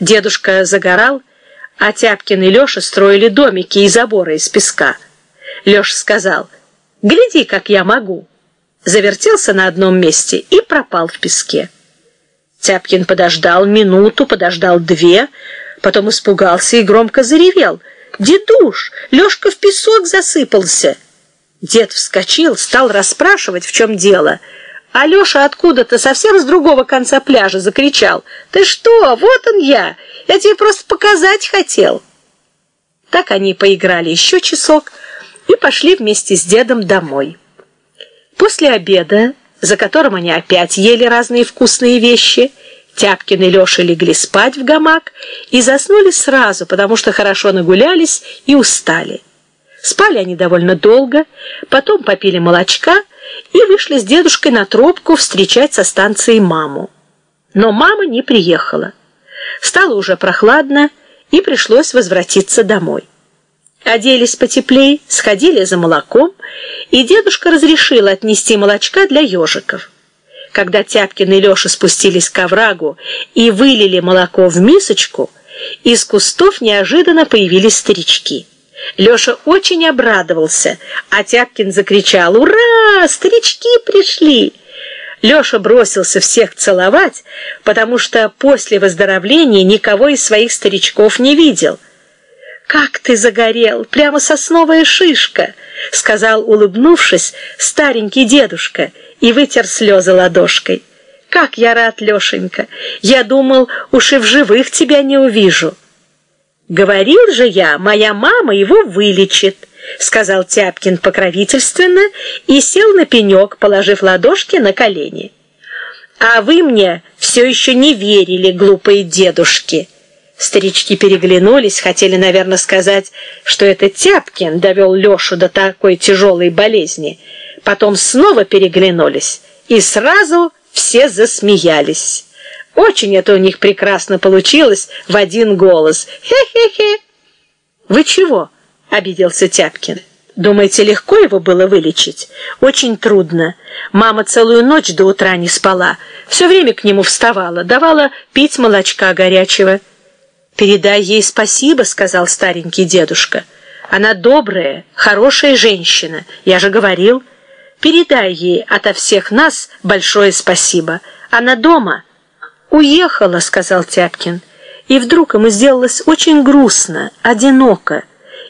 Дедушка загорал, а Тяпкин и Леша строили домики и заборы из песка. Леша сказал, «Гляди, как я могу!» Завертелся на одном месте и пропал в песке. Тяпкин подождал минуту, подождал две, потом испугался и громко заревел. «Дедуш, Лешка в песок засыпался!» Дед вскочил, стал расспрашивать, в чем дело. Алеша откуда-то совсем с другого конца пляжа закричал. «Ты что? Вот он я! Я тебе просто показать хотел!» Так они поиграли еще часок и пошли вместе с дедом домой. После обеда, за которым они опять ели разные вкусные вещи, Тяпкин и Леша легли спать в гамак и заснули сразу, потому что хорошо нагулялись и устали. Спали они довольно долго, потом попили молочка и вышли с дедушкой на тропку встречать со станции маму. Но мама не приехала. Стало уже прохладно, и пришлось возвратиться домой. Оделись потеплее, сходили за молоком, и дедушка разрешил отнести молочка для ежиков. Когда Тяпкин и Леша спустились к оврагу и вылили молоко в мисочку, из кустов неожиданно появились старички. Леша очень обрадовался, а Тяпкин закричал «Ура! Старички пришли!» Леша бросился всех целовать, потому что после выздоровления никого из своих старичков не видел. «Как ты загорел! Прямо сосновая шишка!» — сказал, улыбнувшись, старенький дедушка и вытер слезы ладошкой. «Как я рад, Лешенька! Я думал, уж и в живых тебя не увижу!» «Говорил же я, моя мама его вылечит», — сказал Тяпкин покровительственно и сел на пенек, положив ладошки на колени. «А вы мне все еще не верили, глупые дедушки». Старички переглянулись, хотели, наверное, сказать, что это Тяпкин довел Лешу до такой тяжелой болезни. Потом снова переглянулись, и сразу все засмеялись. Очень это у них прекрасно получилось в один голос. Хе-хе-хе. Вы чего? Обиделся Тяпкин. Думаете, легко его было вылечить? Очень трудно. Мама целую ночь до утра не спала. Все время к нему вставала, давала пить молочка горячего. Передай ей спасибо, сказал старенький дедушка. Она добрая, хорошая женщина. Я же говорил. Передай ей ото всех нас большое спасибо. Она дома. «Уехала», — сказал Тяпкин. И вдруг ему сделалось очень грустно, одиноко,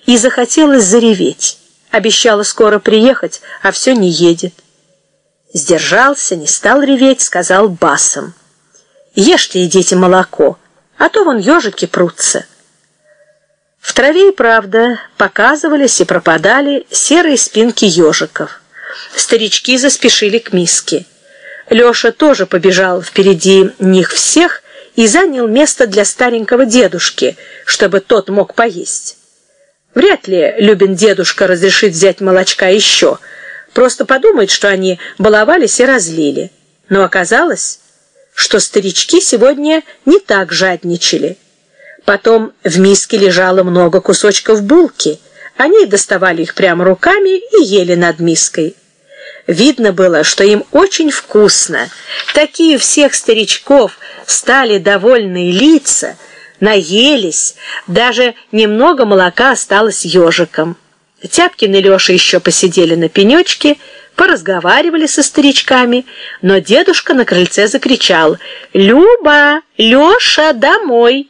и захотелось зареветь. Обещала скоро приехать, а все не едет. Сдержался, не стал реветь, сказал басом. «Ешьте, идите молоко, а то вон ежики прутся». В траве и правда показывались и пропадали серые спинки ежиков. Старички заспешили к миске. Леша тоже побежал впереди них всех и занял место для старенького дедушки, чтобы тот мог поесть. Вряд ли Любин дедушка разрешит взять молочка еще, просто подумает, что они баловались и разлили. Но оказалось, что старички сегодня не так жадничали. Потом в миске лежало много кусочков булки. Они доставали их прямо руками и ели над миской. Видно было, что им очень вкусно. Такие всех старичков стали довольные лица, наелись, даже немного молока осталось ежиком. Тяпкин и Леша еще посидели на пенечке, поразговаривали со старичками, но дедушка на крыльце закричал «Люба! Леша, домой!»